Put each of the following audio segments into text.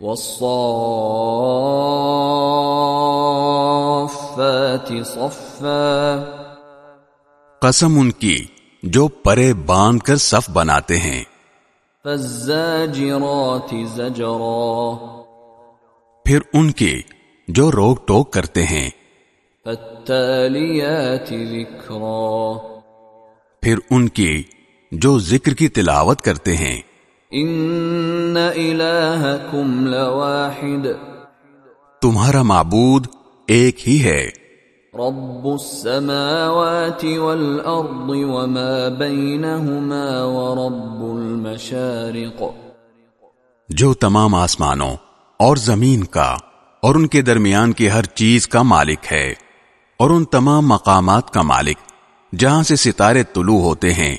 والصافات صفا قسم ان کی جو پرے باندھ کر صف بناتے ہیں۔ فالزاجرات زجرا پھر ان کی جو روک ٹوک کرتے ہیں۔ فالتالیات ذکرا پھر ان کی جو ذکر کی تلاوت کرتے ہیں۔ ان الہکم لواحد. تمہارا معبود ایک ہی ہے۔ رب السماوات والارض وما بینہما ورب المشارق. جو تمام آسمانوں اور زمین کا اور ان کے درمیان کی ہر چیز کا مالک ہے اور ان تمام مقامات کا مالک جہاں سے ستارے طلوع ہوتے ہیں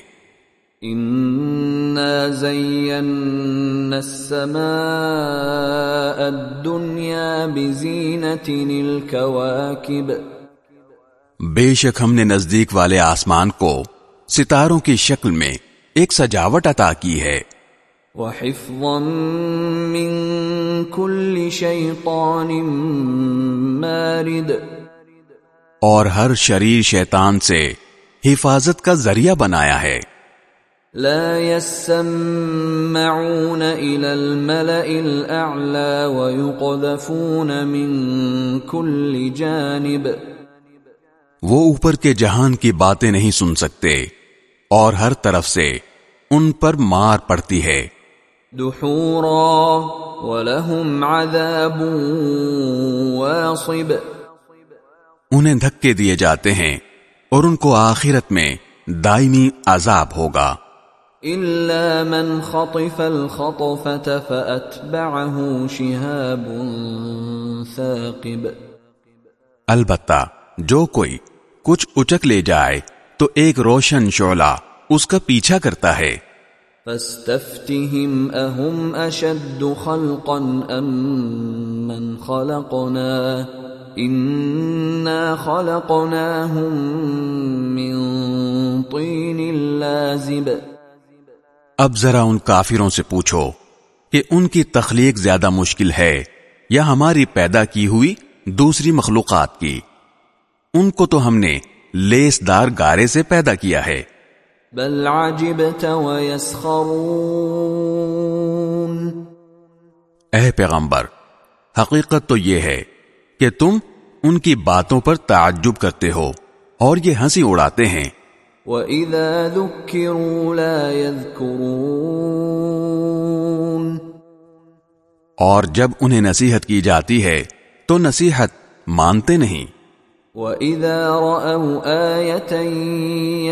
انا زینا السماء الدنیا بزینت الكواکب بے شک ہم نے نزدیک والے آسمان کو ستاروں کی شکل میں ایک سجاوٹ عطا کی ہے۔ وحفظا من كل شیطان مارد۔ اور ہر شریر شیطان سے حفاظت کا ذریعہ بنایا ہے۔ لا يسمعون إلى الملأ الأعلى ويقذفون من كل جانب. وہ اوپر کے جہان کی باتیں نہیں سن سکتے اور ہر طرف سے ان پر مار پڑتی ہے۔ دحورا ولهم عذاب واصب۔ انہیں دھکے دیے جاتے ہیں اور ان کو آخرت میں دائمی عذاب ہوگا۔ إلا من خطف الخطفة فأتبعه شهاب ثاقب۔ البتہ جو کوئی کچھ اچک لے جائے تو ایک روشن شعلہ اس کا پیچھا کرتا ہے۔ فاستفتهم أهم أشد خلقا أم من خلقنا؟ إنا خلقناهم من طين لازب۔ اب ذرا ان کافروں سے پوچھو کہ ان کی تخلیق زیادہ مشکل ہے یا ہماری پیدا کی ہوئی دوسری مخلوقات کی۔ ان کو تو ہم نے لیس دار گارے سے پیدا کیا ہے۔ بل عجبت ويسخرون اے پیغمبر حقیقت تو یہ ہے کہ تم ان کی باتوں پر تعجب کرتے ہو اور یہ ہنسی اڑاتے ہیں۔ وَإِذَا ذُكِّرُوا لَا يَذْكُرُونَ۔ اور جب انہیں نصیحت کی جاتی ہے تو نصیحت مانتے نہیں۔ وَإِذَا رَأَوْا آيَةً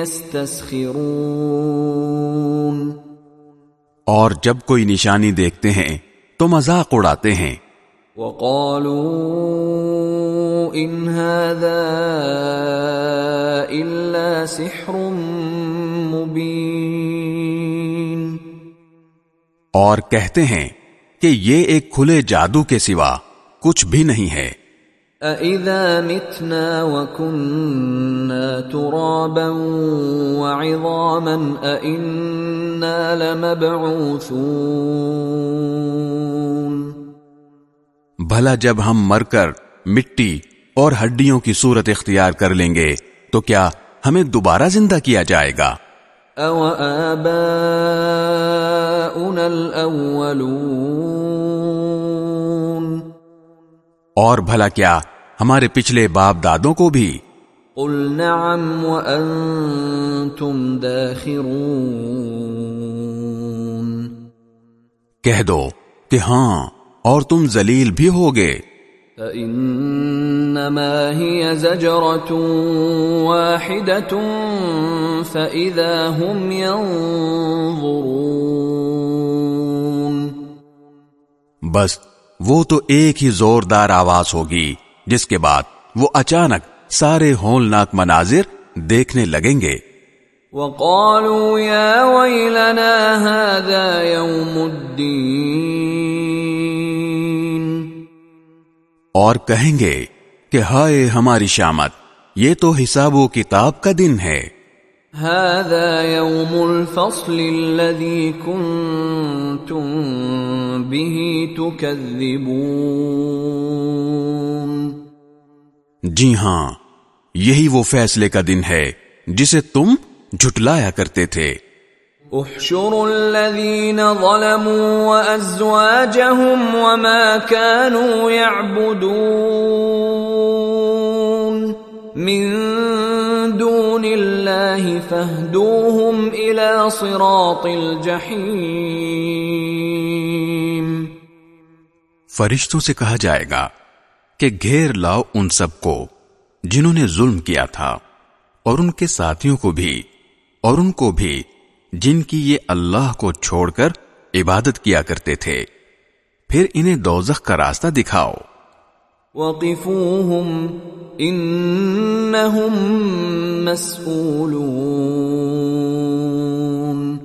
يَسْتَسْخِرُونَ۔ اور جب کوئی نشانی دیکھتے ہیں تو مذاق اڑاتے ہیں۔ وقالوا ان هذا الا سحر مبين. اور کہتے ہیں کہ یہ ایک کھلے جادو کے سوا کچھ بھی نہیں ہے۔ أَإِذَا مِتْنَا وَكُنَّا تُرَابًا وَعِظَامًا أَإِنَّا لَمَبْعُوثُونَ. بھلا جب ہم مر کر مٹی اور ہڈیوں کی صورت اختیار کر لیں گے تو کیا ہمیں دوبارہ زندہ کیا جائے گا؟ الْأَوَّلُونَ اور بھلا کیا ہمارے پچھلے باپ دادوں کو بھی؟ قل نعم وأنتم داخرون کہہ دو کہ ہاں اور تم ذلیل بھی ہوگے۔ فإنما هي زجرة واحدة فإذا هم ينظرون بس وہ تو ایک ہی زوردار آواز ہوگی جس کے بعد وہ اچانک سارے ہولناک مناظر دیکھنے لگیں گے۔ وقالوا يا ويلنا هذا يوم الدين اور کہیں گے کہ ہائے ہماری شامت یہ تو حساب و کتاب کا دن ہے۔ هذا يوم الفصل الذي كنتم به تكذبون۔ جی ہاں یہی وہ فیصلے کا دن ہے جسے تم جھٹلایا کرتے تھے۔ احشروا الذين ظلموا وازواجهم وما كانوا يعبدون. من دون الله فاهدوهم الى صراط الجحيم فرشتوں سے کہا جائے گا کہ گھیر لاؤ ان سب کو جنہوں نے ظلم کیا تھا اور ان کے ساتھیوں کو بھی اور ان کو بھی جن کی یہ اللہ کو چھوڑ کر عبادت کیا کرتے تھے۔ پھر انہیں دوزخ کا راستہ دکھاؤ۔ انهم مسئولون۔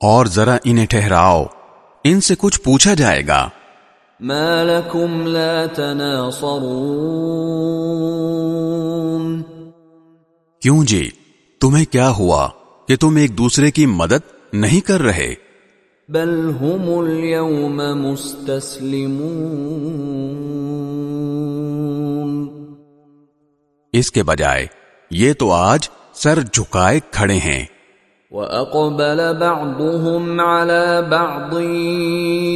اور ذرا انہیں ٹھہراؤ۔ ان سے کچھ پوچھا جائے گا۔ ما لكم لا تناصرون۔ کیوں جی؟ تمہیں کیا ہوا؟ کہ تم ایک دوسرے کی مدد نہیں کر رہے۔ بل هم اليوم مستسلمون اس کے بجائے یہ تو آج سر جھکائے کھڑے ہیں۔ وَأَقْبَلَ بَعْضُهُمْ عَلَى بَعْضٍ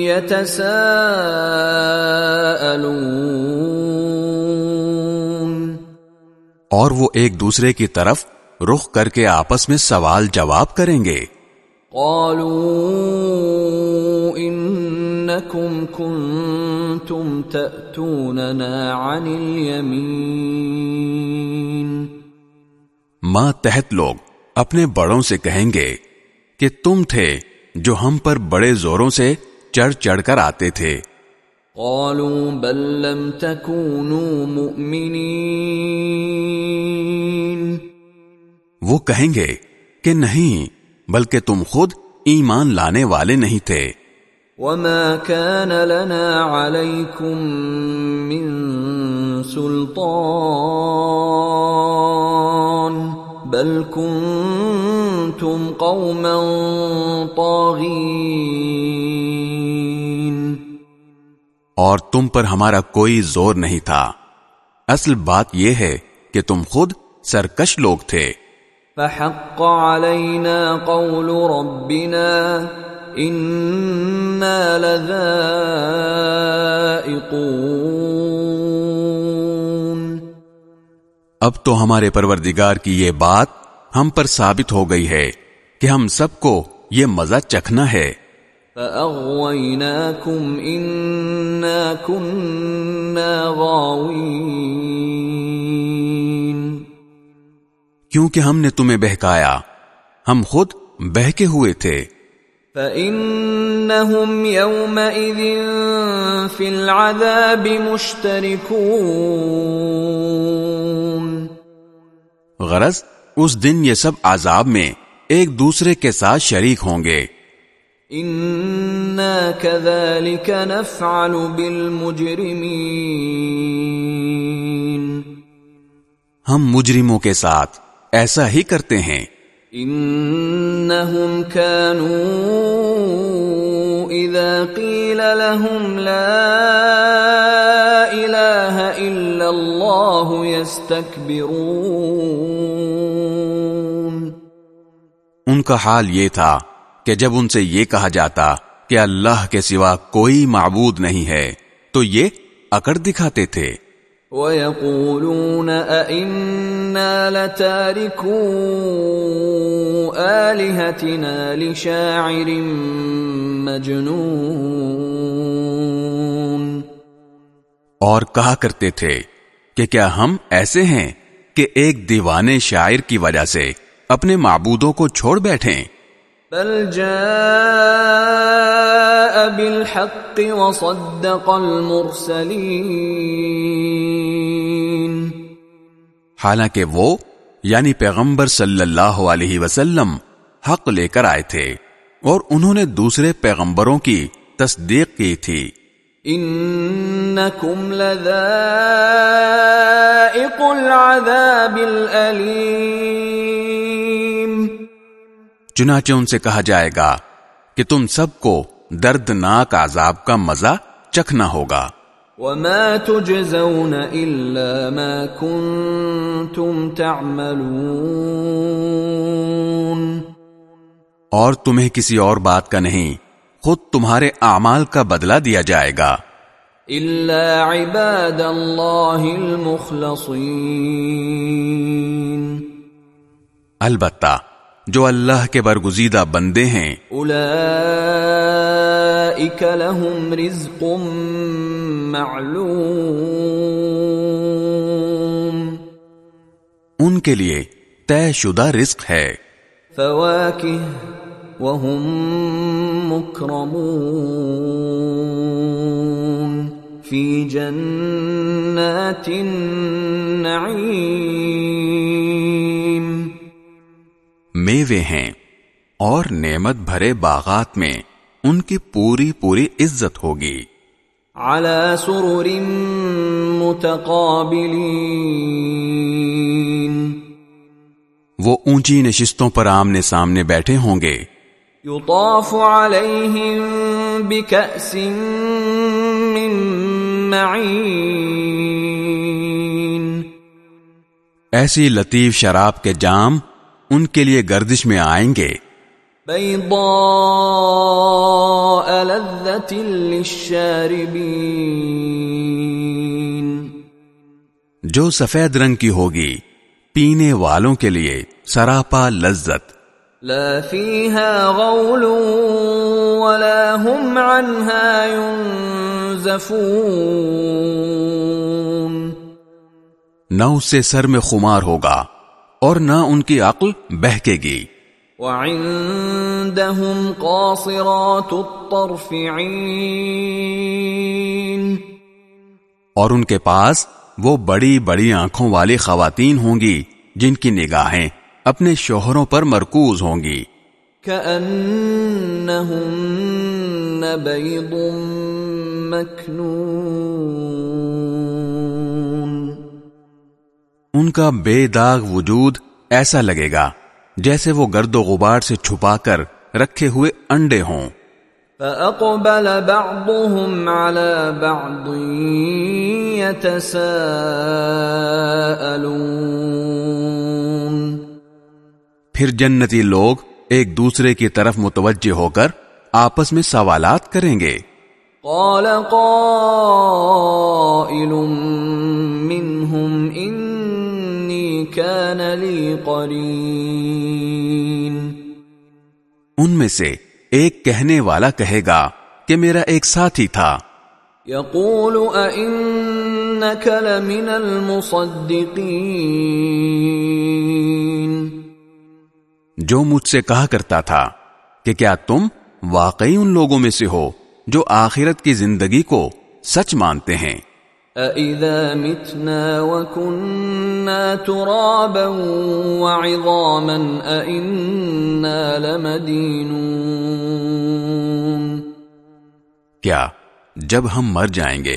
يَتَسَاءَلُونَ۔ اور وہ ایک دوسرے کی طرف رخ کر کے آپس میں سوال جواب کریں گے۔ قالوا انكم كنتم تاتوننا عن اليمين۔ ماں تحت لوگ اپنے بڑوں سے کہیں گے کہ تم تھے جو ہم پر بڑے زوروں سے چڑھ چڑھ کر آتے تھے۔ قالوا بل لم تكونوا مؤمنين۔ وہ کہیں گے کہ نہیں بلکہ تم خود ایمان لانے والے نہیں تھے۔ وما كان لنا عليكم من سلطان بل كنتم قوما طاغين۔ اور تم پر ہمارا کوئی زور نہیں تھا۔ اصل بات یہ ہے کہ تم خود سرکش لوگ تھے۔ فحق علينا قول ربنا إنا لذائقون اب تو ہمارے پروردگار کی یہ بات ہم پر ثابت ہو گئی ہے کہ ہم سب کو یہ مزہ چکھنا ہے۔ فأغويناكم إنا كنا غاوين۔ کیونکہ ہم نے تمہیں بہکایا۔ ہم خود بہکے ہوئے تھے۔ فإنهم يومئذ في العذاب مشتركون غرض اس دن یہ سب عذاب میں ایک دوسرے کے ساتھ شریک ہوں گے۔ إنا كذلك نفعل بالمجرمين ہم مجرموں کے ساتھ۔ ایسا ہی کرتے ہیں۔ انهم كانوا اذا قيل لهم لا اله الا الله يستكبرون ان کا حال یہ تھا کہ جب ان سے یہ کہا جاتا کہ اللہ کے سوا کوئی معبود نہیں ہے تو یہ اکڑ دکھاتے تھے۔ وَيَقُولُونَ لَتَارِكُو آلِهَتِنَا لِشَاعِرٍ مَجْنُونَ اور کہا کرتے تھے کہ کیا ہم ایسے ہیں کہ ایک دیوانے شاعر کی وجہ سے اپنے معبودوں کو چھوڑ بیٹھیں؟ بل جاء بالحق وصدق المرسلين حالانکہ وہ یعنی پیغمبر صلی اللہ علیہ وسلم حق لے کر آئے تھے اور انہوں نے دوسرے پیغمبروں کی تصدیق کی تھی۔ انکم لذائق العذاب الالیم چنانچہ ان سے کہا جائے گا کہ تم سب کو دردناک عذاب کا مزہ چکھنا ہوگا۔ وما تجزون الا ما كنتم تعملون اور تمہیں کسی اور بات کا نہیں خود تمہارے اعمال کا بدلہ دیا جائے گا۔ الا عباد اللہ المخلصین البتہ جو اللہ کے برگزیدہ بندے ہیں اولئیک لهم رزق معلوم۔ ان کے لیے طے شدہ رزق ہے۔ فواکہ وهم مكرمون۔ في جنات النعيم۔ میوے ہیں اور نعمت بھرے باغات میں۔ ان کی پوری پوری عزت ہوگی۔ على سرر متقابلين۔ وہ اونچی نشستوں پر آمنے سامنے بیٹھے ہوں گے۔ يطاف عليهم بكأس من معين ایسی لطیف شراب کے جام ان کے لیے گردش میں آئیں گے۔ بيضاء لذة للشاربين. جو سفید رنگ کی ہوگی پینے والوں کے لیے سراپا لذت۔ لا فيها غول ولا هم عنها ينزفون. نہ اس سے سر میں خمار ہوگا اور نہ ان کی عقل بہکے گی۔ وعندهم قاصرات الطرف عين اور ان کے پاس وہ بڑی بڑی آنکھوں والی خواتین ہوں گی جن کی نگاہیں اپنے شوہروں پر مرکوز ہوں گی۔ كأنهن بيض مكنون ان کا بے داغ وجود ایسا لگے گا۔ جیسے وہ گرد و غبار سے چھپا کر رکھے ہوئے انڈے ہوں۔ فأقبل بعضهم على بعض يتساءلون۔ پھر جنتی لوگ ایک دوسرے کی طرف متوجہ ہو کر آپس میں سوالات کریں گے۔ قال قائل منهم كان لي قرين. ان میں سے ایک کہنے والا کہے گا کہ میرا ایک ساتھی تھا۔ يقول أئنك لمن المصدقين جو مجھ سے کہا کرتا تھا کہ کیا تم واقعی ان لوگوں میں سے ہو جو آخرت کی زندگی کو سچ مانتے ہیں؟ أَإِذَا مِتْنَا وَكُنَّا تُرَابًا وَعِظَامًا أَإِنَّا لَمَدِينُونَ کیا جب ہم مر جائیں گے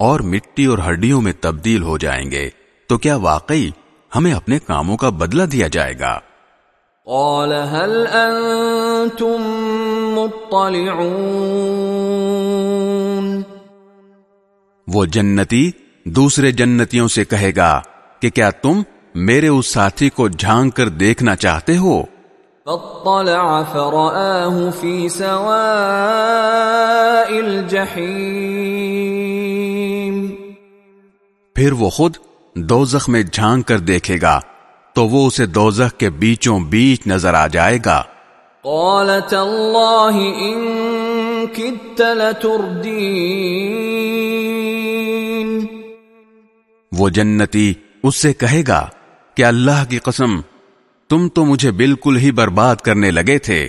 اور مٹی اور ہڈیوں میں تبدیل ہو جائیں گے تو کیا واقعی ہمیں اپنے کاموں کا بدلہ دیا جائے گا؟ قال هل أنتم مطلعون وہ جنتی دوسرے جنتیوں سے کہے گا کہ کیا تم میرے اس ساتھی کو جھانک کر دیکھنا چاہتے ہو؟ فاطلع فرآه في سواء الجحيم. پھر وہ خود دوزخ میں جھانک کر دیکھے گا تو وہ اسے دوزخ کے بیچوں بیچ نظر آ جائے گا۔ قال تالله إن كدت لتردين. وہ جنتی اس سے کہے گا کہ اللہ کی قسم تم تو مجھے بالکل ہی برباد کرنے لگے تھے۔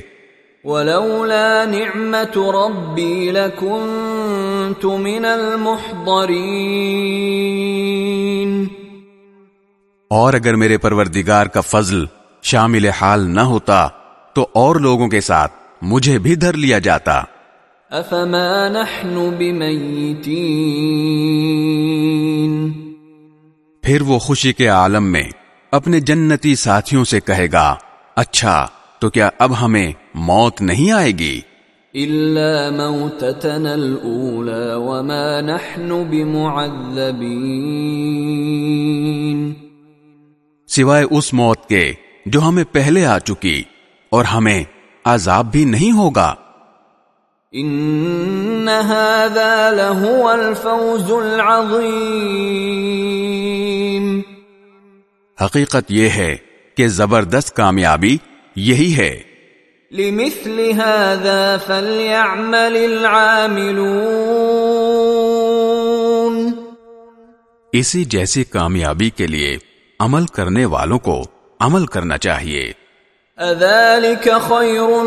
ولولا نعمة ربي لكنت من المحضرين۔ اور اگر میرے پروردگار کا فضل شامل حال نہ ہوتا تو اور لوگوں کے ساتھ مجھے بھی دھر لیا جاتا۔ افما نحن بمیتین پھر وہ خوشی کے عالم میں اپنے جنتی ساتھیوں سے کہے گا اچھا تو کیا اب ہمیں موت نہیں آئے گی؟ الا موتتنا الاولى وما نحن بمعذبين۔ سوائے اس موت کے جو ہمیں پہلے آ چکی اور ہمیں عذاب بھی نہیں ہوگا۔ ان هذا لهو الفوز العظیم حقیقت یہ ہے کہ زبردست کامیابی یہی ہے۔ لمثل هذا فليعمل العاملون۔ اسی جیسی کامیابی کے لیے عمل کرنے والوں کو عمل کرنا چاہیے۔ اذلك خير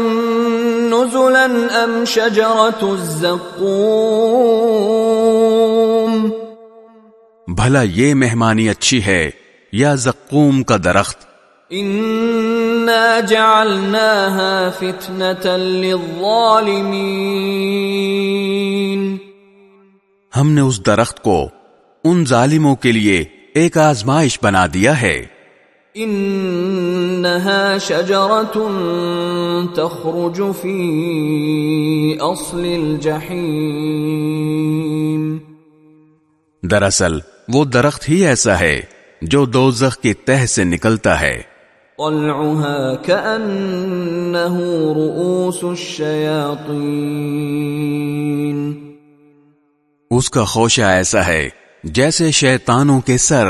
نزلا ام شجرة الزقوم؟ بھلا یہ مہمانی اچھی ہے یا زقوم کا درخت۔ انا جعلناها فتنة للظالمين۔ ہم نے اس درخت کو ان ظالموں کے لیے ایک آزمائش بنا دیا ہے۔ انها شجرة تخرج في اصل الجحيم۔ دراصل وہ درخت ہی ایسا ہے۔ جو دوزخ کی تہ سے نکلتا ہے۔ طلعها كأنه رؤوس الشياطين۔ اس کا خوشہ ایسا ہے جیسے شیطانوں کے سر۔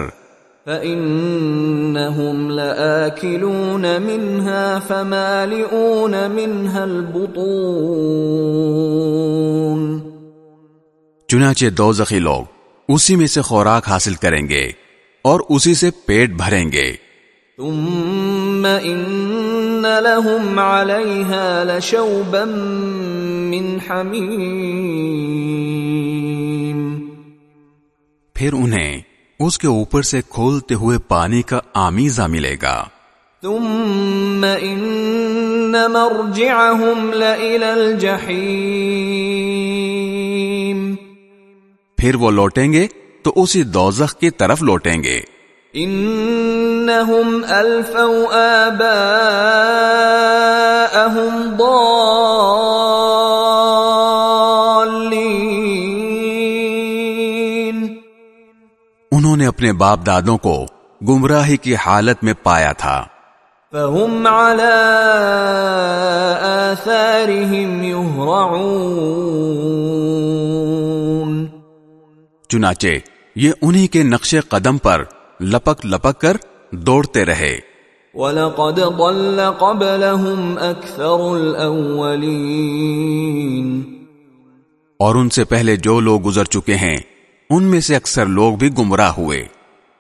فإنهم لآكلون منها فمالئون منها البطون۔ چنانچہ دوزخی لوگ اسی میں سے خوراک حاصل کریں گے۔ اور اسی سے پیٹ بھریں گے۔ ثم إن لهم عليها لشوبا من حميم۔ پھر انہیں اس کے اوپر سے کھولتے ہوئے پانی کا آمیزہ ملے گا۔ ثم إن مرجعهم لإلى الجحيم۔ پھر وہ لوٹیں گے۔ تو اسی دوزخ کی طرف لوٹیں گے۔ انهم الفوا اباءهم ضالين انہوں نے اپنے باپ دادوں کو گمراہی کی حالت میں پایا تھا۔ فهم على آثارهم يهرعون چنانچہ یہ انہی کے نقش قدم پر لپک لپک کر دوڑتے رہے۔ وَلَقَدْ ضَلَّ قَبْلَهُمْ أَكْثَرُ الْأَوَّلِينَ۔ اور ان سے پہلے جو لوگ گزر چکے ہیں ان میں سے اکثر لوگ بھی گمراہ ہوئے۔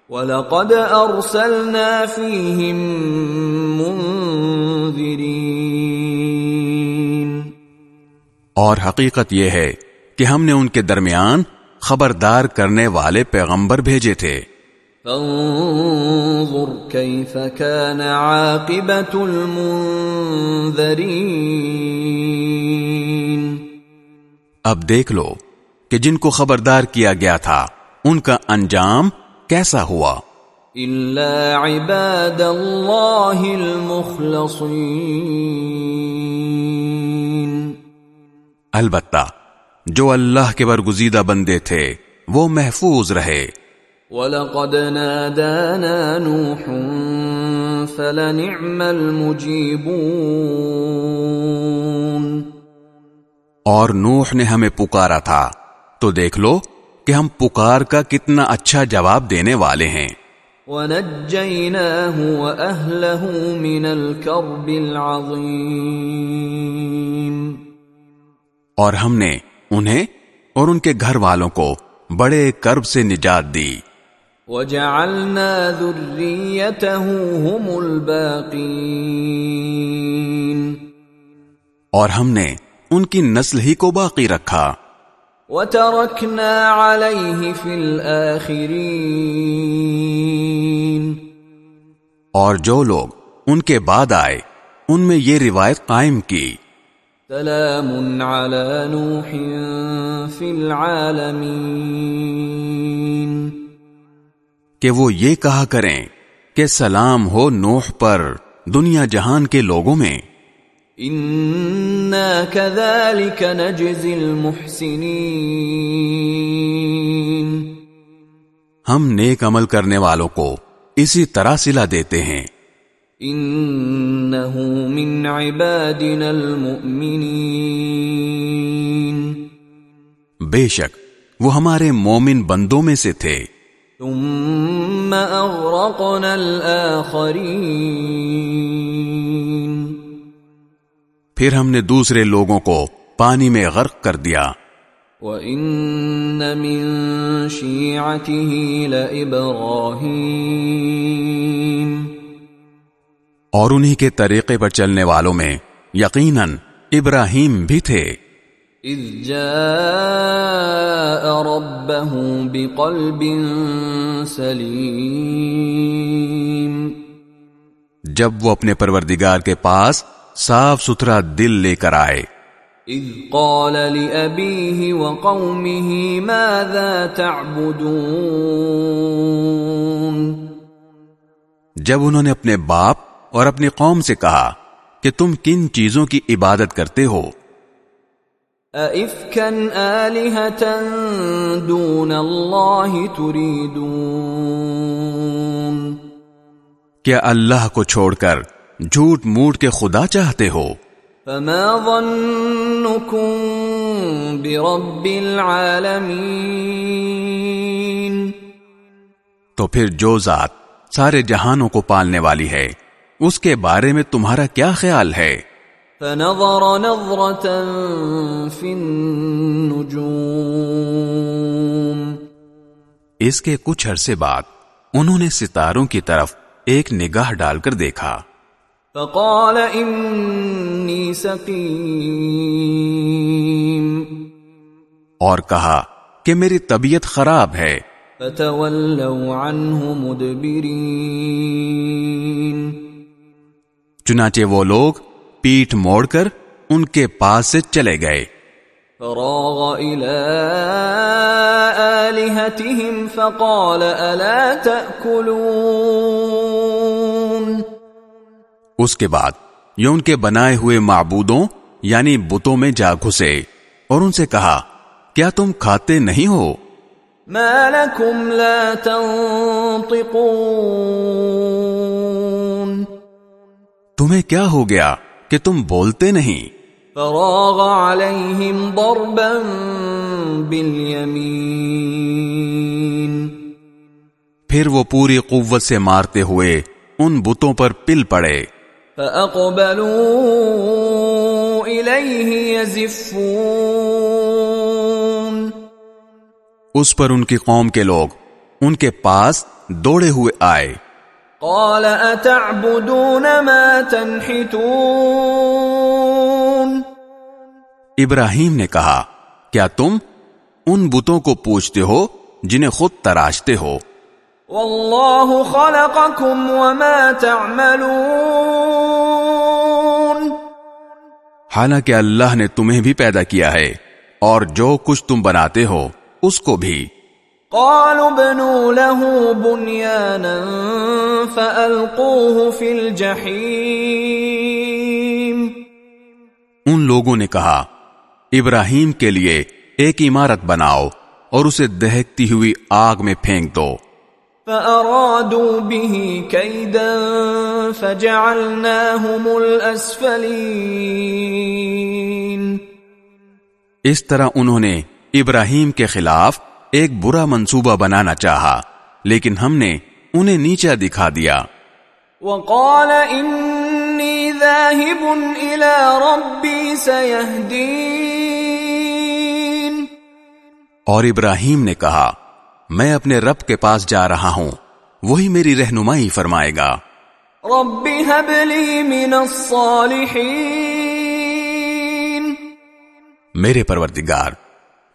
وَلَقَدْ أَرْسَلْنَا فِيهِم مُنذِرِينَ۔ اور حقیقت یہ ہے کہ ہم نے ان کے درمیان خبردار کرنے والے پیغمبر بھیجے تھے۔ فانظر كيف كان عاقبة المنذرين اب دیکھ لو کہ جن کو خبردار کیا گیا تھا ان کا انجام کیسا ہوا۔ إلا عباد الله المخلصين۔ البتہ جو اللہ کے برگزیدہ بندے تھے وہ محفوظ رہے۔ وَلَقَدْ نَادَانَا نُوحٌ فَلَنِعْمَ الْمُجِيبُونَ اور نوح نے ہمیں پکارا تھا۔ تو دیکھ لو کہ ہم پکار کا کتنا اچھا جواب دینے والے ہیں۔ وَنَجَّيْنَاهُ وَأَهْلَهُ مِنَ الْكَرْبِ الْعَظِيمِ اور ہم نے انہیں اور ان کے گھر والوں کو بڑے کرب سے نجات دی۔ وَجَعَلْنَا ذُرِّيَّتَهُ هُمُ الْبَاقِينَ اور ہم نے ان کی نسل ہی کو باقی رکھا۔ وَتَرَكْنَا عَلَيْهِ فِي الْآخِرِينَ اور جو لوگ ان کے بعد آئے ان میں یہ روایت قائم کی۔ سلام على نوح في العالمين. کہ وہ یہ کہا کریں کہ سلام ہو نوح پر دنیا جہان کے لوگوں میں۔ انا كذلك نجزي المحسنين. ہم نیک عمل کرنے والوں کو اسی طرح سلا دیتے ہیں۔ انه من عبادنا المؤمنين. بے شک وہ ہمارے مومن بندوں میں سے تھے۔ ثم اغرقنا الاخرين پھر ہم نے دوسرے لوگوں کو پانی میں غرق کر دیا۔ وَإِنَّ مِن شِيعَتِهِ لَإِبْرَاهِيمَ. اور انہی کے طریقے پر چلنے والوں میں یقیناً ابراہیم بھی تھے۔ اذ جاء ربه بقلب سلیم۔ جب وہ اپنے پروردگار کے پاس صاف ستھرا دل لے کر آئے۔ اذ قال لأبيه وقومه ماذا تعبدون؟ جب انہوں نے اپنے باپ اور اپنی قوم سے کہا کہ تم کن چیزوں کی عبادت کرتے ہو۔ دُونَ اللَّهِ تُرِيدُونَ۔ کیا اللہ کو چھوڑ کر جھوٹ موٹ کے خدا چاہتے ہو؟ فما ظنكم برب العالمين۔ تو پھر جو ذات سارے جہانوں کو پالنے والی ہے اس کے بارے میں تمہارا کیا خیال ہے؟ فنظر نظرة في النجوم۔ اس کے کچھ عرصے بعد انہوں نے ستاروں کی طرف ایک نگاہ ڈال کر دیکھا۔ فقال إني سقيم۔ اور کہا کہ میری طبیعت خراب ہے۔ فتولوا عنه مدبرين چنانچہ وہ لوگ پیٹھ موڑ کر ان کے پاس سے چلے گئے۔ فراغ آلهتهم فقال ألا تأكلون؟ اس کے بعد یہ ان کے بنائے ہوئے معبودوں یعنی بتوں میں جا گھسے اور ان سے کہا کیا تم کھاتے نہیں ہو؟ ما لكم لا تنطقون۔ تمہیں کیا ہو گیا کہ تم بولتے نہیں؟ فراغ عليهم ضربا باليمين پھر وہ پوری قوت سے مارتے ہوئے ان بتوں پر پل پڑے۔ فأقبلوا إليه يزفون۔ اس پر ان کی قوم کے لوگ ان کے پاس دوڑے ہوئے آئے۔ قال أتعبدون ما تنحتون؟ ابراہیم نے کہا کیا تم ان بتوں کو پوچھتے ہو جنہیں خود تراشتے ہو؟ والله خلقكم وما تعملون۔ حالانکہ اللہ نے تمہیں بھی پیدا کیا ہے اور جو کچھ تم بناتے ہو اس کو بھی۔ قالوا ابنوا له بنيانا فألقوه في الجحيم۔ ان لوگوں نے کہا ابراہیم کے لیے ایک عمارت بناؤ اور اسے دہکتی ہوئی آگ میں پھینک دو۔ فأرادوا به كيدا فجعلناهم الأسفلين۔ اس طرح انہوں نے ابراہیم کے خلاف ایک برا منصوبہ بنانا چاہا لیکن ہم نے انہیں نیچا دکھا دیا۔ وقال إني ذاهب إلى ربي سيهدين۔ اور ابراہیم نے کہا میں اپنے رب کے پاس جا رہا ہوں وہی میری رہنمائی فرمائے گا۔ رب هب لي من الصالحين میرے پروردگار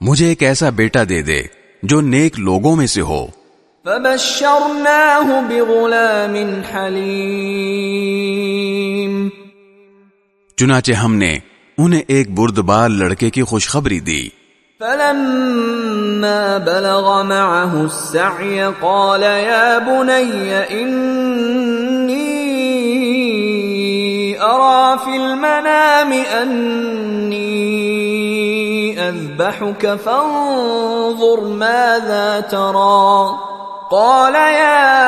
مجھے ایک ایسا بیٹا دے دے جو نیک لوگوں میں سے ہو۔ فبشرناه بغلام حليم چنانچہ ہم نے انہیں ایک بردبار لڑکے کی خوشخبری دی۔ فلما بلغ معه السعي قال يا بني إني أرى في المنام أني أذبحك فانظر ماذا ترى. قال يا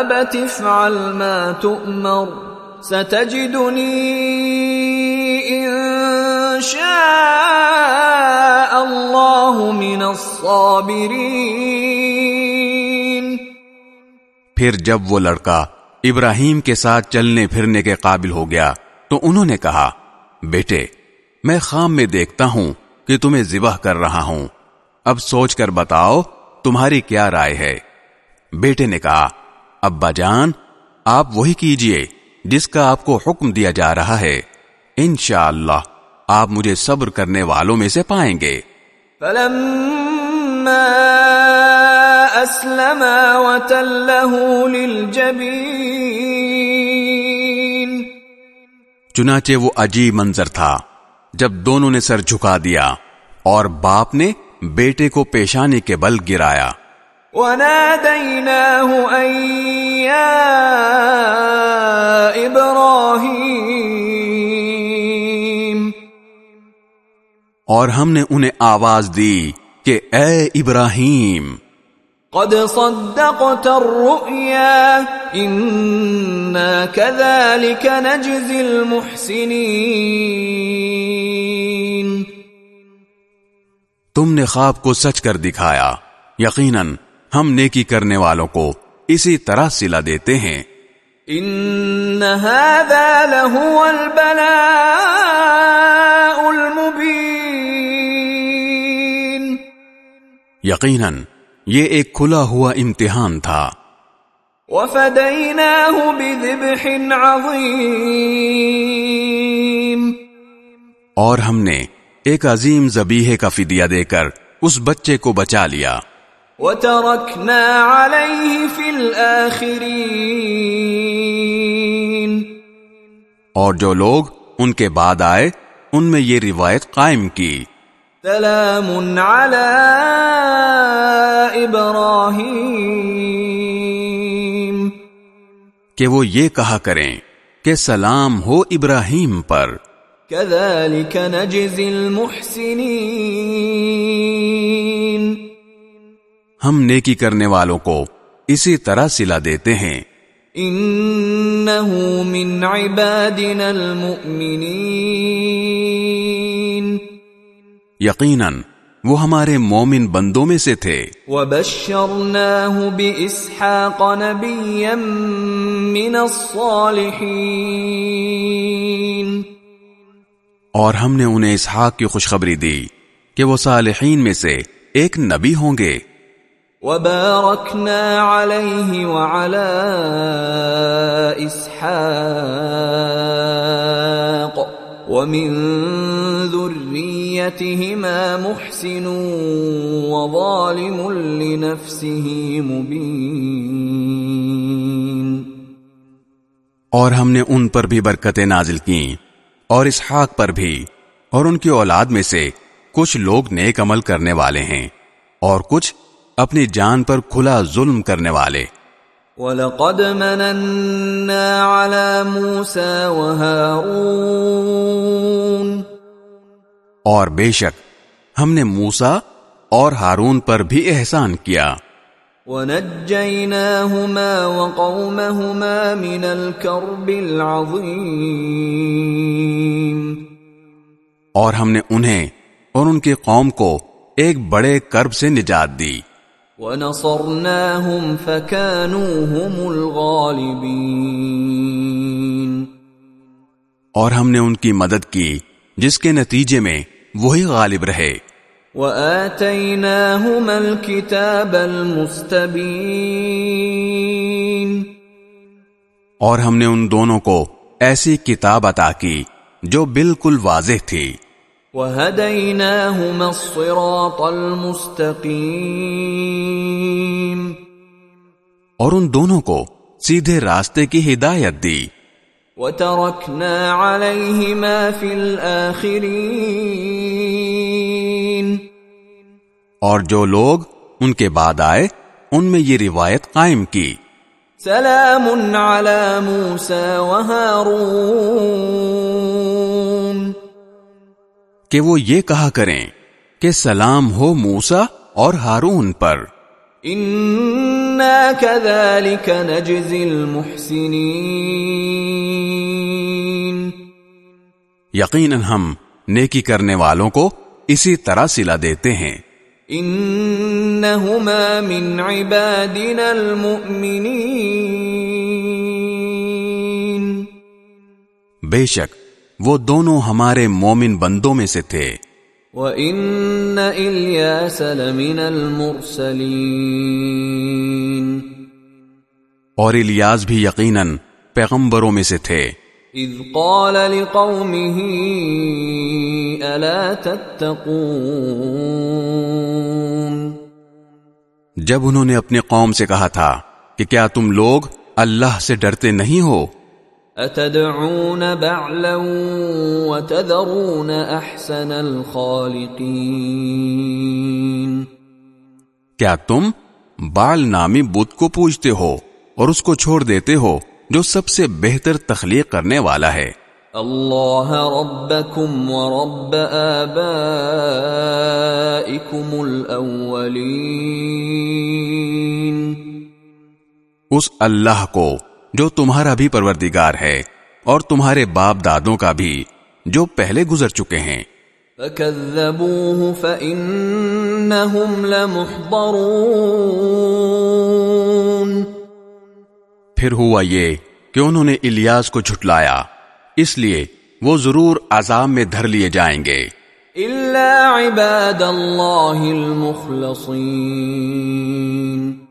أبت افعل ما تؤمر. ستجدني إن شاء اللہ من الصابرین پھر جب وہ لڑکا ابراہیم کے ساتھ چلنے پھرنے کے قابل ہو گیا تو انہوں نے کہا، بیٹے میں خام میں دیکھتا ہوں کہ تمہیں ذبح کر رہا ہوں۔ اب سوچ کر بتاؤ تمہاری کیا رائے ہے؟ بیٹے نے کہا ابا جان آپ وہی کیجیے جس کا آپ کو حکم دیا جا رہا ہے۔ انشاءاللہ اللہ آپ مجھے صبر کرنے والوں میں سے پائیں گے۔ فلما چنانچہ وہ عجیب منظر تھا۔ جب دونوں نے سر جھکا دیا اور باپ نے بیٹے کو پیشانی کے بل گرایا۔ وناديناه أن يا إبراهيم۔ اور ہم نے انہیں آواز دی کہ اے ابراہیم قد صدقت الرؤيا إنا كذلك نجزي المحسنين. تم نے خواب کو سچ کر دکھایا۔ یقیناً ہم نیکی کرنے والوں کو اسی طرح سلا دیتے ہیں۔ ان هذا لهو البلاء المبين. یقیناً یہ ایک کھلا ہوا امتحان تھا۔ وفديناه بذبح عظيم اور ہم نے ایک عظیم زبیحے کا فدیہ دے کر اس بچے کو بچا لیا۔ وَتَرَكْنَا عَلَيْهِ فِي الْآخِرِينَ اور جو لوگ ان کے بعد آئے ان میں یہ روایت قائم کی۔ سلام علی ابراہیم کہ وہ یہ کہا کریں کہ سلام ہو ابراہیم پر۔ كذلك نجزي المحسنين. ہم نیکی کرنے والوں کو اسی طرح سلا دیتے ہیں۔ انہو من عبادنا المؤمنین یقیناً وہ ہمارے مومن بندوں میں سے تھے۔ وبشرناہ باسحاق نبیا من الصالحین اور ہم نے انہیں اسحاق کی خوشخبری دی کہ وہ صالحین میں سے ایک نبی ہوں گے۔ وباركنا عليه وعلى إسحاق۔ ومن ذريتهما محسن وظالم لنفسه مبين. اور ہم نے ان پر بھی برکتیں نازل کی اور اسحاق پر بھی، اور ان کی اولاد میں سے کچھ لوگ نیک عمل کرنے والے ہیں اور کچھ اپنی جان پر کھلا ظلم کرنے والے۔ وَلَقَدْ مَنَنَّا عَلَى مُوسَى وَهَارُونَ اور بے شک ہم نے موسا اور ہارون پر بھی احسان کیا۔ وَنَجَّيْنَاهُمَا وَقَوْمَهُمَا مِنَ الْكَرْبِ الْعَظِيمِ اور ہم نے انہیں اور ان کی قوم کو ایک بڑے کرب سے نجات دی۔ وَنَصَرْنَاهُمْ فَكَانُوا هُمُ الْغَالِبِينَ. اور ہم نے ان کی مدد کی جس کے نتیجے میں وہی غالب رہے۔ وَآتَيْنَاهُمَا الْكِتَابَ الْمُسْتَبِينَ۔ اور ہم نے ان دونوں کو ایسی کتاب عطا کی جو بالکل واضح تھی۔ وهديناهما الصراط المستقيم اور ان دونوں کو سیدھے راستے کی ہدایت دی۔ وتركنا عليهما في الآخرين اور جو لوگ ان کے بعد آئے ان میں یہ روایت قائم کی۔ سلام على موسى وهارون کہ وہ یہ کہا کریں کہ سلام ہو موسا اور ہارون پر۔ انا كذلك نجزي المحسنين یقیناً ہم نیکی کرنے والوں کو اسی طرح سلا دیتے ہیں۔ انهما من عبادنا المؤمنين بے شک وہ دونوں ہمارے مومن بندوں میں سے تھے۔ وَإِنَّ إِلْيَاسَ لَمِنَ الْمُرْسَلِينَ۔ اور الیاس بھی یقیناً پیغمبروں میں سے تھے۔ اذ قال لقومه الا تتقون۔ جب انہوں نے اپنی قوم سے کہا تھا کہ کیا تم لوگ اللہ سے ڈرتے نہیں ہو؟ اتدعون بعلا وتذرون احسن الخالقین کیا تم بال نامی بدھ کو پوجتے ہو اور اس کو چھوڑ دیتے ہو جو سب سے بہتر تخلیق کرنے والا ہے؟ اللہ ربکم ورب آبائکم الاولین۔ اس اللہ کو جو تمہارا بھی پروردگار ہے اور تمہارے باپ دادوں کا بھی جو پہلے گزر چکے ہیں۔ فَكَذَّبُوهُ فَإِنَّهُمْ لَمُحْضَرُونَ۔ پھر ہوا یہ کہ انہوں نے الیاس کو جھٹلایا اس لیے وہ ضرور عذاب میں دھر لیے جائیں گے۔ إِلَّا عِبَادَ اللَّهِ الْمُخْلَصِينَ۔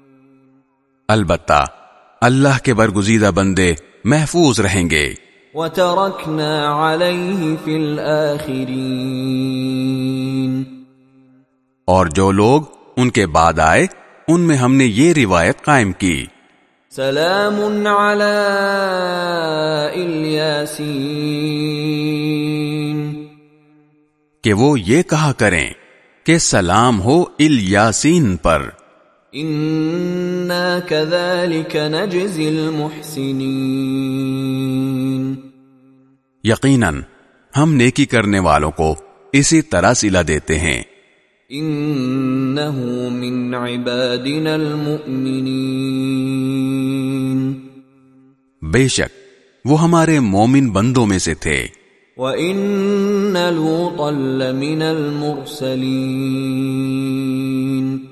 البتہ اللہ کے برگزیدہ بندے محفوظ رہیں گے۔ وَتَرَكْنَا عَلَيْهِ فِي الْآخِرِينَ۔ اور جو لوگ ان کے بعد آئے ان میں ہم نے یہ روایت قائم کی۔ سلام على الیاسین کہ وہ یہ کہا کریں کہ سلام ہو الیاسین پر۔ انا كذلك نجزي المحسنين۔ یقیناً ہم نیکی کرنے والوں کو اسی طرح سلا دیتے ہیں۔ انه من عبادنا المؤمنين۔ بے شک وہ ہمارے مومن بندوں میں سے تھے۔ وان لوطا لمن المرسلين۔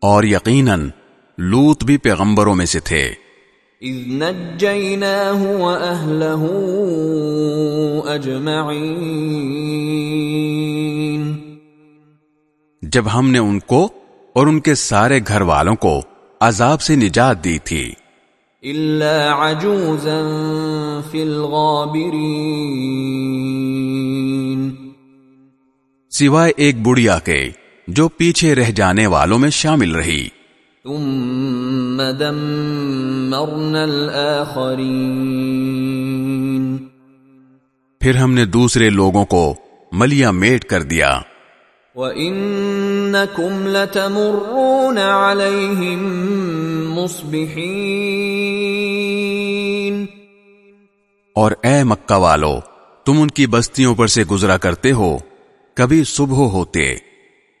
اور یقیناً لوت بھی پیغمبروں میں سے تھے۔ اذ نجيناه واهله اجمعين جب ہم نے ان کو اور ان کے سارے گھر والوں کو عذاب سے نجات دی تھی۔ الا عجوزا في الغابرين۔ سوائے ایک بڑھیا کے۔ جو پیچھے رہ جانے والوں میں شامل رہی۔ ثم دمرنا الاخرين پھر ہم نے دوسرے لوگوں کو ملیا میٹ کر دیا۔ وَإِنَّكُمْ لَتَمُرُّونَ عَلَيْهِمْ مُصْبِحِينَ۔ اور اے مکہ والو تم ان کی بستیوں پر سے گزرا کرتے ہو کبھی صبح ہوتے۔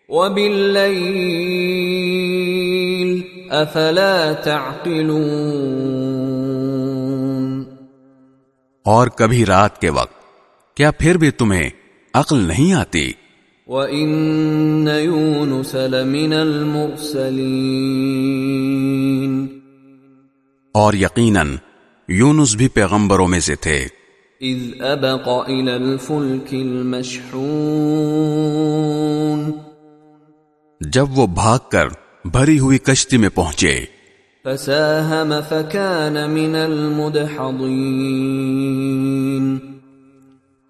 وَبِاللَّيْلِ أَفَلَا تَعْقِلُونَ اور کبھی رات کے وقت کیا پھر بھی تمہیں عقل نہیں آتی؟ وَإِنَّ يُونُسَ لَمِنَ الْمُرْسَلِينَ اور یقیناً یونس بھی پیغمبروں میں سے تھے۔ اذ ابق الى الفلك المشحون جب وہ بھاگ کر بھری ہوئی کشتی میں پہنچے۔ فساهم فكان من المدحضين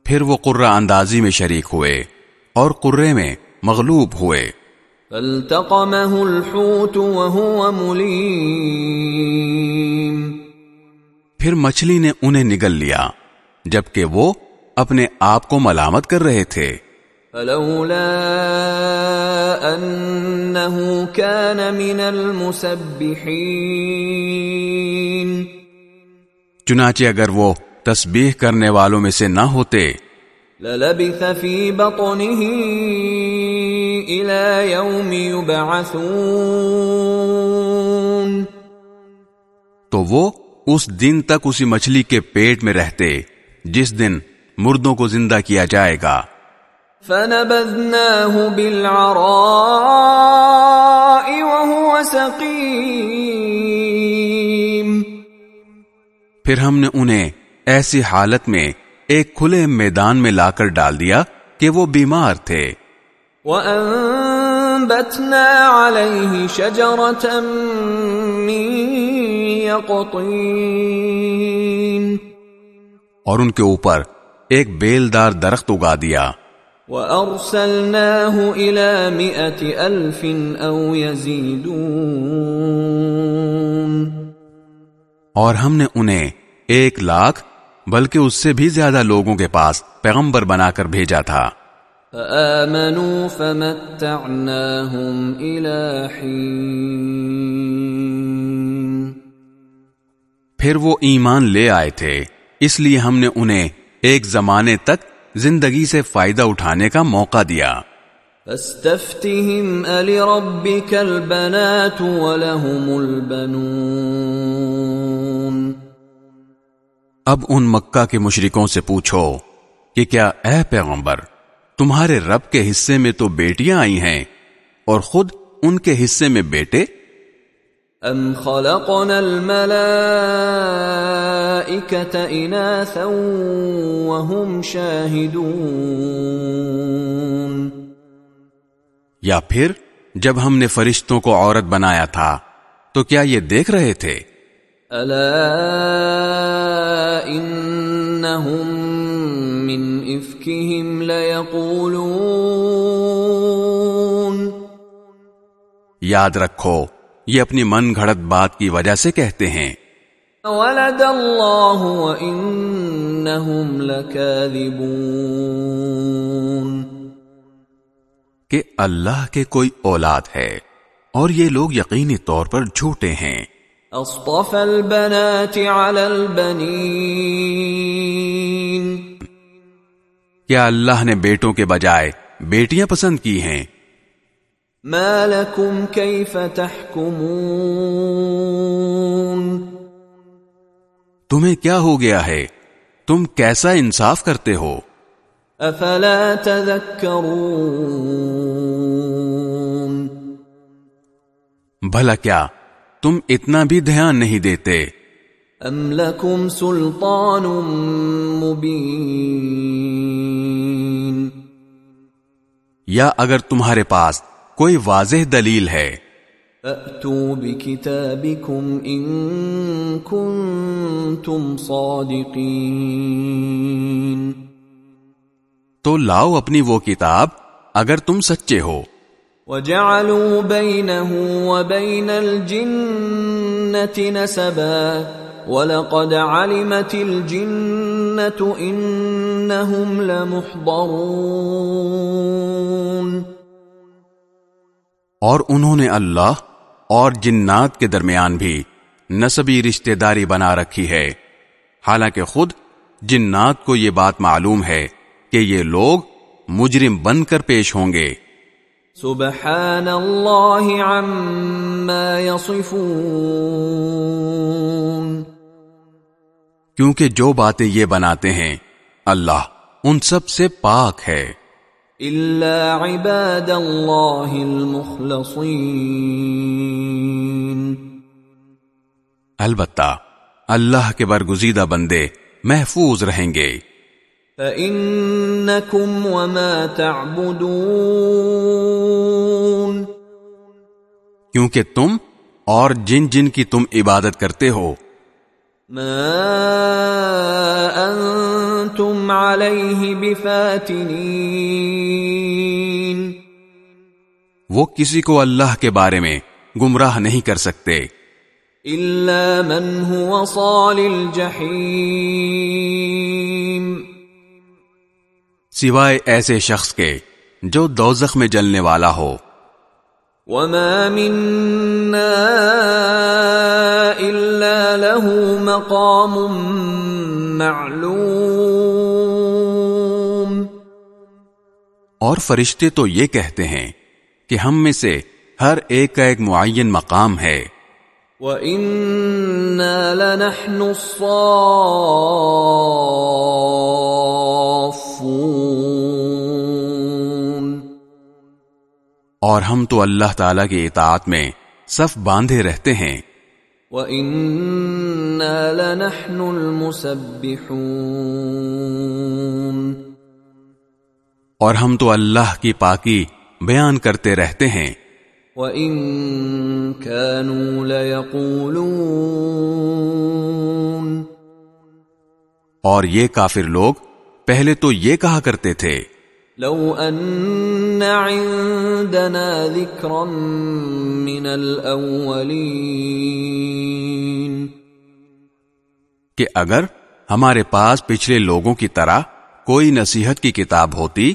پھر وہ قرہ اندازی میں شریک ہوئے اور قرے میں مغلوب ہوئے۔ فالتقمه الحوت وهو مليم پھر مچھلی نے انہیں نگل لیا جبکہ وہ اپنے آپ کو ملامت کر رہے تھے۔ فلولا انه كان من المسبحين. چنانچہ اگر وہ تسبیح کرنے والوں میں سے نہ ہوتے للبث في بطنه الى يوم يبعثون. تو وہ اس دن تک اسی مچھلی کے پیٹ میں رہتے جس دن مردوں کو زندہ کیا جائے گا۔ فنبذناه بالعراء وهو سقيم. پھر ہم نے انہیں ایسی حالت میں ایک کھلے میدان میں لا کر ڈال دیا کہ وہ بیمار تھے۔ وَأَنبَتْنَا عَلَيْهِ شَجَرَةً مِّن يَقْطِينٍ۔ اور ان کے اوپر ایک بیلدار درخت اگا دیا۔ وَأَرْسَلْنَاهُ إِلَى مِئَةِ أَلْفٍ أَوْ يَزِيدُونَ اور ہم نے انہیں ایک لاکھ بلکہ اس سے بھی زیادہ لوگوں کے پاس پیغمبر بنا کر بھیجا تھا۔ فآمنوا فمتعناهم إلى حين۔ پھر وہ ایمان لے آئے تھے اس لیے ہم نے انہیں ایک زمانے تک زندگی سے فائدہ اٹھانے کا موقع دیا۔ فاستفتهم ألربك البنات ولهم البنون۔ اب ان مکہ کے مشرکوں سے پوچھو کہ کیا اے پیغمبر تمہارے رب کے حصے میں تو بیٹیاں آئی ہیں اور خود ان کے حصے میں بیٹے؟ أم خلقنا الملائكة إناثا وهم شاهدون یا پھر جب ہم نے فرشتوں کو عورت بنایا تھا تو کیا یہ دیکھ رہے تھے؟ ألا إنهم من إفكهم ليقولون یاد رکھو یہ اپنی من گھڑت بات کی وجہ سے کہتے ہیں۔ ولد الله وإنهم لكاذبون۔ کہ اللہ کے کوئی اولاد ہے اور یہ لوگ یقینی طور پر جھوٹے ہیں۔ اصطفى البنات على البنين۔ کیا اللہ نے بیٹوں کے بجائے بیٹیاں پسند کی ہیں؟ ما لكم كيف تحكمون تمہیں کیا ہو گیا ہے؟ تم کیسا انصاف کرتے ہو؟ افلا تذكرون بھلا کیا تم اتنا بھی دھیان نہیں دیتے۔ ام لكم سلطان مبين یا اگر تمہارے پاس کوئی واضح دلیل ہے۔ فأتوا بكتابكم إن كنتم صادقين۔ تو لاؤ اپنی وہ کتاب اگر تم سچے ہو۔ وجعلوا بينه وبين الجنة نسبا۔ ولقد علمت الجنة إنهم لمحضرون۔ اور انہوں نے اللہ اور جنات کے درمیان بھی نسبی رشتہ داری بنا رکھی ہے۔ حالانکہ خود جنات کو یہ بات معلوم ہے کہ یہ لوگ مجرم بن کر پیش ہوں گے۔ سبحان الله عما يصفون کیونکہ جو باتیں یہ بناتے ہیں اللہ ان سب سے پاک ہے۔ إلا عباد الله المخلصين۔ البتہ اللہ کے برگزیدہ بندے محفوظ رہیں گے۔ فإنكم وما تعبدون۔ کیونکہ تم اور جن جن کی تم عبادت کرتے ہو ما انتم علیہ بفاتنین وہ کسی کو اللہ کے بارے میں گمراہ نہیں کر سکتے۔ الا من هو صال الجحیم سوائے ایسے شخص کے جو دوزخ میں جلنے والا ہو۔ وما منا الا له مقام معلوم۔ اور فرشتے تو یہ کہتے ہیں کہ ہم میں سے ہر ایک کا ایک معین مقام ہے۔ وَإِنَّا لَنَحْنُ الصَّافُّونَ۔ اور ہم تو اللہ تعالی کی اطاعت میں صف باندھے رہتے ہیں۔ وَإِنَّا لَنَحْنُ الْمُسَبِّحُونَ اور ہم تو اللہ کی پاکی بیان کرتے رہتے ہیں۔ وَإِن كَانُوا لَيَقُولُونَ اور یہ کافر لوگ پہلے تو یہ کہا کرتے تھے۔ لو ان عندنا ذکرا من الاولین کہ اگر ہمارے پاس پچھلے لوگوں کی طرح کوئی نصیحت کی کتاب ہوتی؟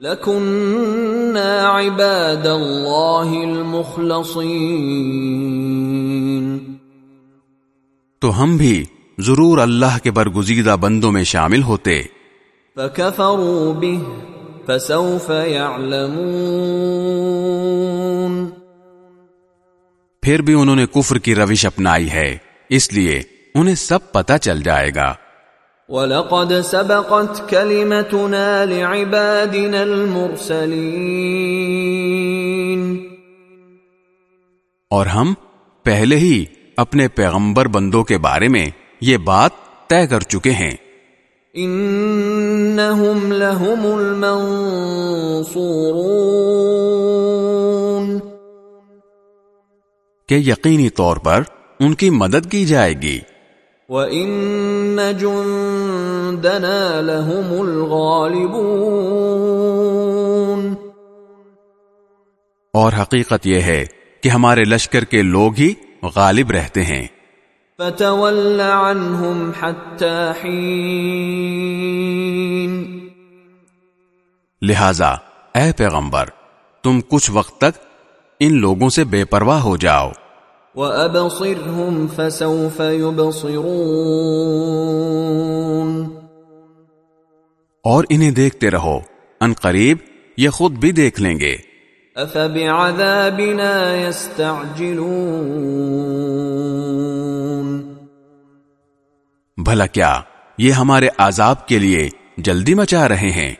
لَكُنَّا عِبَادَ اللَّهِ الْمُخْلَصِينَ تو ہم بھی ضرور اللہ کے برگزیدہ بندوں میں شامل ہوتے۔ فَكَفَرُوا بِهِ فَسَوْفَ يَعْلَمُونَ۔ پھر بھی انہوں نے کفر کی روش اپنائی ہے اس لیے انہیں سب پتہ چل جائے گا۔ وَلَقَدْ سَبَقَتْ كَلِمَتُنَا لِعِبَادِنَا الْمُرْسَلِينَ۔ اور ہم پہلے ہی اپنے پیغمبر بندوں کے بارے میں یہ بات طے کر چکے ہیں۔ إِنَّهُمْ لَهُمُ الْمَنصُورُونَ کہ یقینی طور پر ان کی مدد کی جائے گی۔ وَإِنَّ جُندَنَا لَهُمُ الْغَالِبُونَ اور حقیقت یہ ہے کہ ہمارے لشکر کے لوگ ہی غالب رہتے ہیں۔ فَتَوَلَّ عَنْهُمْ حَتَّى حِينٍ۔ لہذا اے پیغمبر تم کچھ وقت تک ان لوگوں سے بے پرواہ ہو جاؤ۔ وَأَبْصِرْهُمْ فَسَوْفَ يُبْصِرُونَ۔ اور انہیں دیکھتے رہو ان قریب یہ خود بھی دیکھ لیں گے۔ أَفَبِعَذَابِنَا يَسْتَعْجِلُونَ۔ بھلا کیا یہ ہمارے عذاب کے لیے جلدی مچا رہے ہیں۔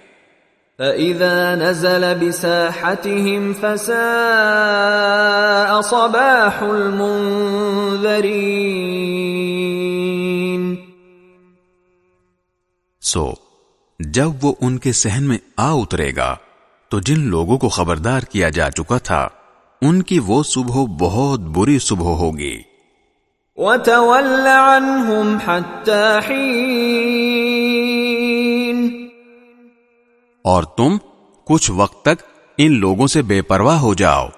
فَإِذَا نَزَلَ بِسَاحَتِهِمْ فَسَاءَ صَبَاحُ الْمُنذَرِينَ۔ سو جب وہ ان کے سہن میں آ اترے گا تو جن لوگوں کو خبردار کیا جا چکا تھا ان کی وہ صبح بہت بری صبح ہوگی۔ وَتَوَلَّ عَنْهُمْ حَتَّى حِينٍ۔ اور تم کچھ وقت تک ان لوگوں سے بے پرواہ ہو جاؤ۔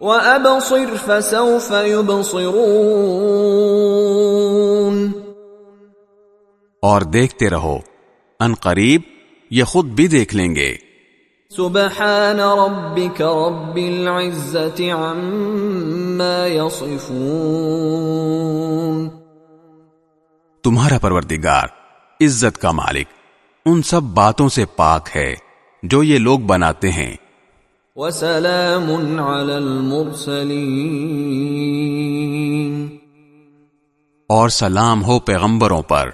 وَأَبْصِرْ فَسَوْفَ يُبْصِرُونَ۔ اور دیکھتے رہو ان قریب یہ خود بھی دیکھ لیں گے۔ سبحان ربك رب العزة عما يصفون۔ تمہارا پروردگار عزت کا مالک ان سب باتوں سے پاک ہے جو یہ لوگ بناتے ہیں۔ وسلام على المرسلين اور سلام ہو پیغمبروں پر۔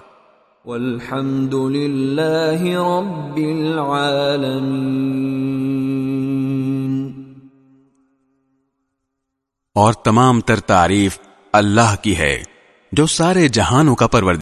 والحمد لله رب العالمين اور تمام تر تعریف اللہ کی ہے جو سارے جہانوں کا پرور